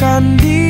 menyibukkan